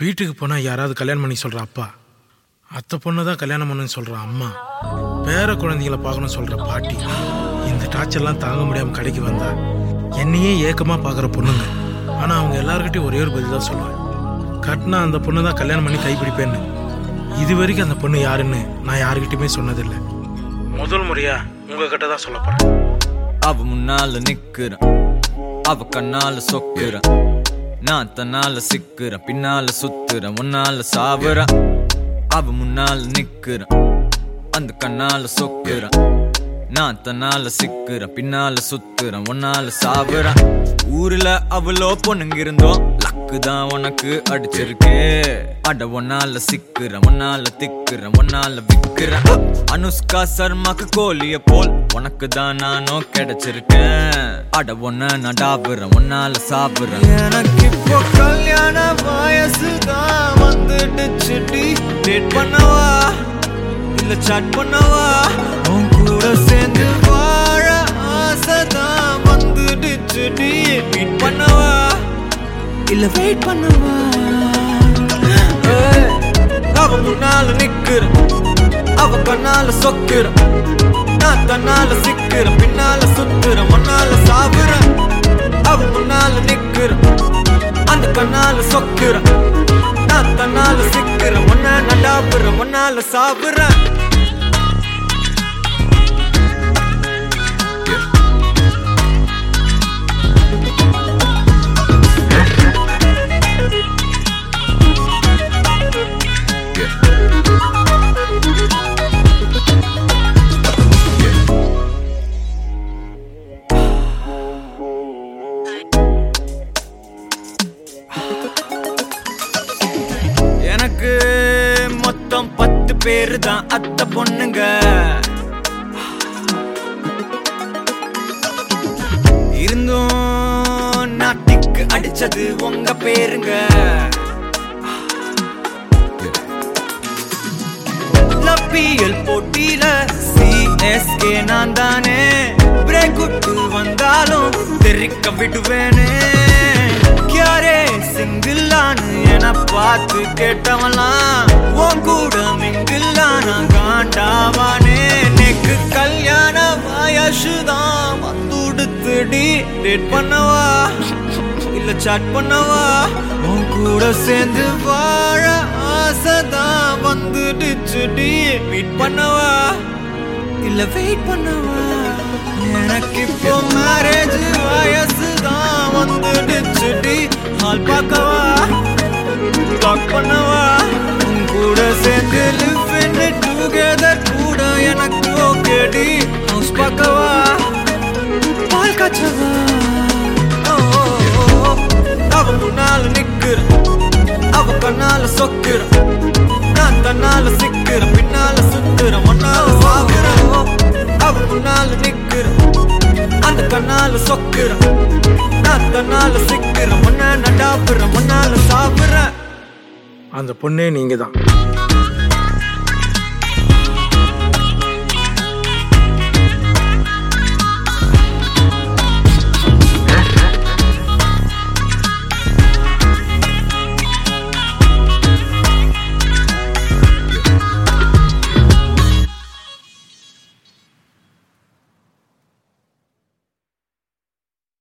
வீட்டுக்கு போனால் யாராவது கல்யாணம் பண்ணி சொல்கிற அப்பா. அத்தை பொண்ணு தான் கல்யாணம் பண்ணுன்னு சொல்கிற அம்மா. பேர குழந்தைங்களை பார்க்கணும்னு சொல்கிற பாட்டி. இந்த டார்ச்சர்லாம் தாங்க முடியாமல் கடைக்கு வந்தா என்னையே ஏக்கமாக பார்க்குற பொண்ணுங்க. ஆனால் அவங்க எல்லாருக்கிட்டையும் ஒரே ஒரு பதில் தான் சொல்லுவேன். கட்டினா அந்த பொண்ணு தான் கல்யாணம் பண்ணி கைப்பிடிப்பேன்னு. இது வரைக்கும் அந்த பொண்ணு யாருன்னு நான் யாருக்கிட்டையுமே சொன்னதில்லை. முதல் முறையாக உங்ககிட்ட தான் சொல்ல அவ முன்னால நிக்கிறேன் அவ கண்ணால சொக்குறேன் நான் தன்னால சிக்கிறேன் பின்னால சுத்துறேன் உன்னால சாவுறேன். அவ முன்னால நிக்கிறேன் அந்த கண்ணால சொக்குறேன். நான் தன்னால சிக்கிறேன் பின்னால சுத்துறேன் உன்னால சாவுறேன். ஊர்ல அவ்வளோ பொண்ணுங்க இருந்தோம் லக்கு தான் உனக்கு அடிச்சிருக்கு. அட ஒன்னால சிக்கிறேன் ஒன்னால திக்கிறேன் ஒன்னால விக்கிறேன். அனுஷ்கா சர்மாக்கு கோலிய போல் உனக்கு தான் நானும் கிடைச்சிருக்கேன். அட ஒன்ன நான் உன்னால சாப்பிடுறேன். எனக்கு இப்போ கல்யாண வயசு தான் வந்துடுச்சு டேட் பண்ணவா? இல்ல சாட் பண்ணவா? உன் கூட சேர்ந்து வாழ ஆசைதான் வந்துடுச்சு மீட் பண்ணவா? இல்ல வெயிட் பண்ணவா? அவன் முன்னால நிக்கிறேன். அவ கண்ணால சொக்குற நான் தன்னால சிக்கிற பின்னால சுத்துற மண்ணால சாவுற அவ முன்னால நிக்கிற அந்த கண்ணால சொக்குற நான் தன்னால சிக்கிற முன்ன நடாப்புற மண்ணால சாவுறேன் எனக்கு மொத்தம் பத்து பேரு தான் அத்தை பொண்ணுங்க. இருந்தும் நாட்டிக்கு அடிச்சது உங்க பேருங்க. லப்பியல் போட்டியில சிஎஸ்கே நான் தானே பிரேக் விட்டு வந்தாலும் தெரிக்க விடுவேனே. பார்த்து கேட்டவெல்லாம் உன் கூட மிங்கில்லான காண்டாவானே. நேக்கு கல்யாண வயசுதான் வந்துடுத்துடி டேட் பண்ணவா? இல்ல சாட் பண்ணவா? உன் கூட சேர்ந்து வாழ ஆசைதான் வந்துடுச்சுடி மீட் பண்ணவா? இல்ல வெயிட் பண்ணவா? எனக்கு இப்போ மேரேஜ் வயசுதான் வந்துடு சேர்ந்து லிவ் இன் டுகெதர் கூட எனக்கு ஓகேடி ஹவுஸ் பார்க்கவா பால் காய்ச்சவா அவ முன்னால நிக்கிற அவ கண்ணால சொக்கிற நான் தன்னால சிக்கிற பின்னால சுத்துற முன்னால சாகுற அவ முன்னால நிக்கிற அந்த கண்ணால சொக்கிற நான் தன்னால சிக்கிற முன்ன நடாப்புற முன்னால சாப்பிடுற அந்த பொண்ணே நீங்கள் தான்